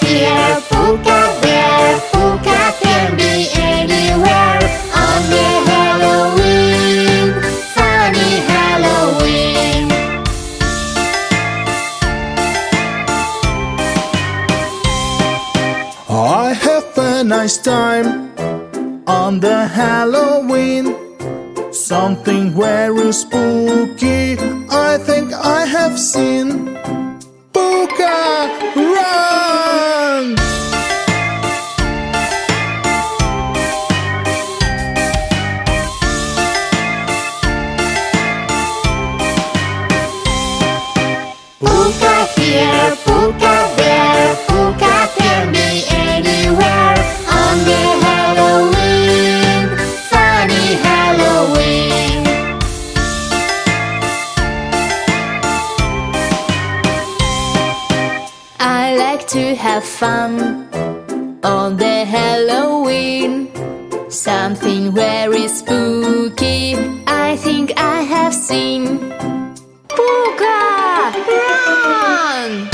here, Puka there, Puka can be anywhere. On the Halloween, funny Halloween. I have a nice time on the Halloween. Something very spooky I think I have seen. Like to have fun on the Halloween. Something very spooky I think I have seen. Booga! Run!